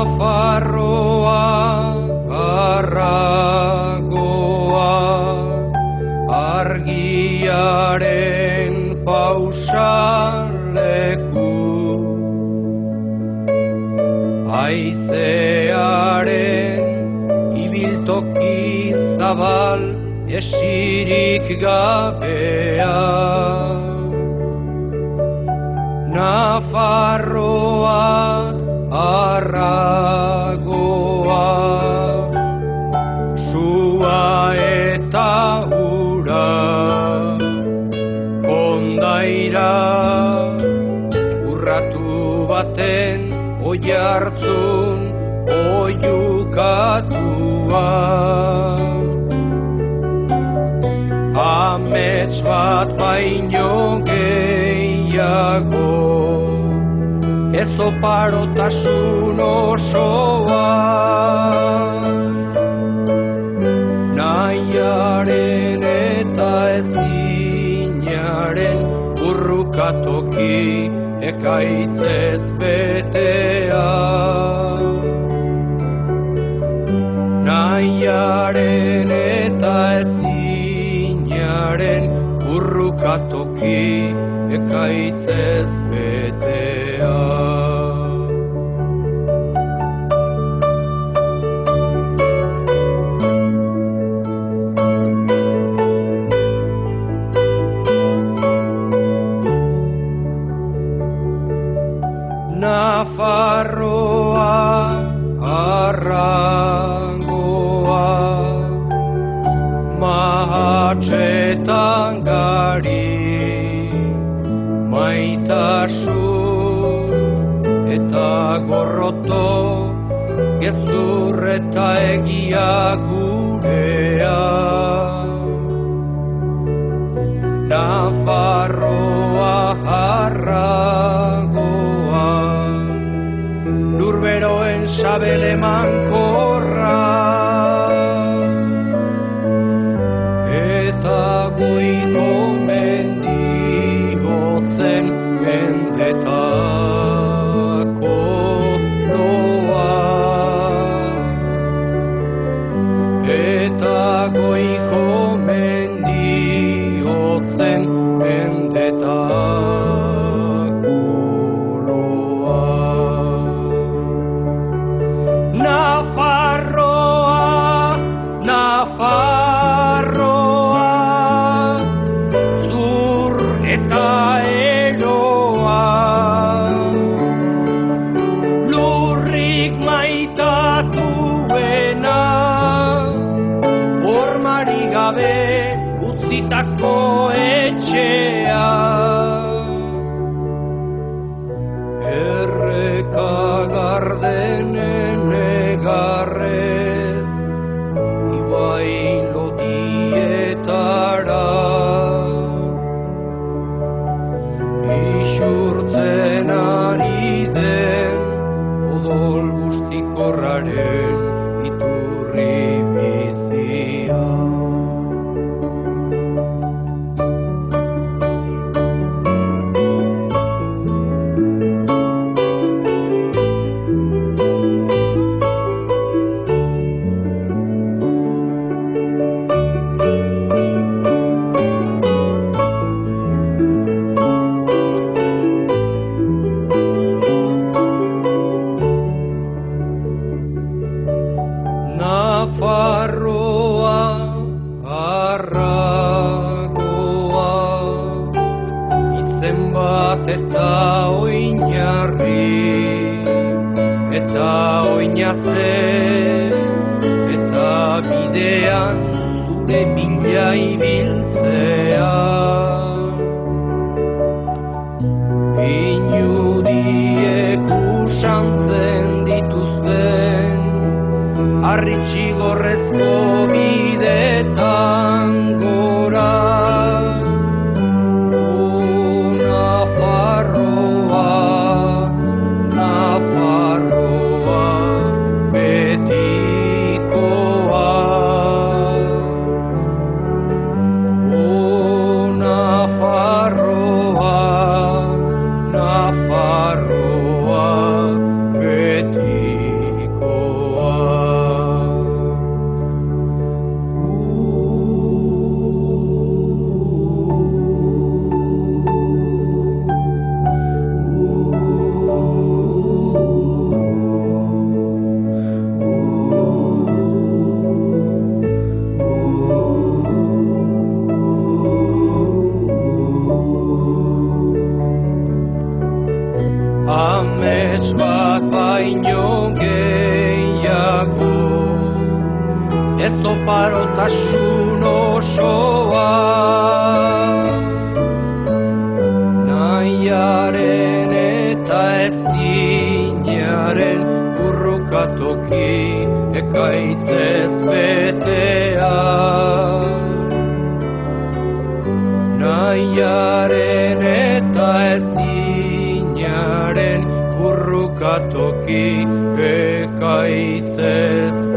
Nafarroa arragoa argiaren pausaleku. Aizearen ibiltoki zabal esirik gabea. Nafarroa arragoa Sua eta ura Kondaira urratu baten Oi hartzun oiukatua Amets bat baino oparotasun osoa. Nahiaren eta ezinaren urrukatoki ekaitzez betea. Nahiaren eta ezinaren urrukatoki ekaitzez betea Mahatxetan gari Maitasun eta gorroto Gezur eta egia gurea. Nafarroa arragoa Lurberoen sabele mankorra eta eroa Lurrik maitatuena Hormari gabe utzitako etxea. Erreka gardenen egarrez eta oinarri Eta oinaze Eta bidean zure bila ibiltzea amets bat baino gehiago ez oparotasun osoa nahiaren eta ez inaren urrukatoki ekaitzez betea nahiaren burrukatoki ekaitzez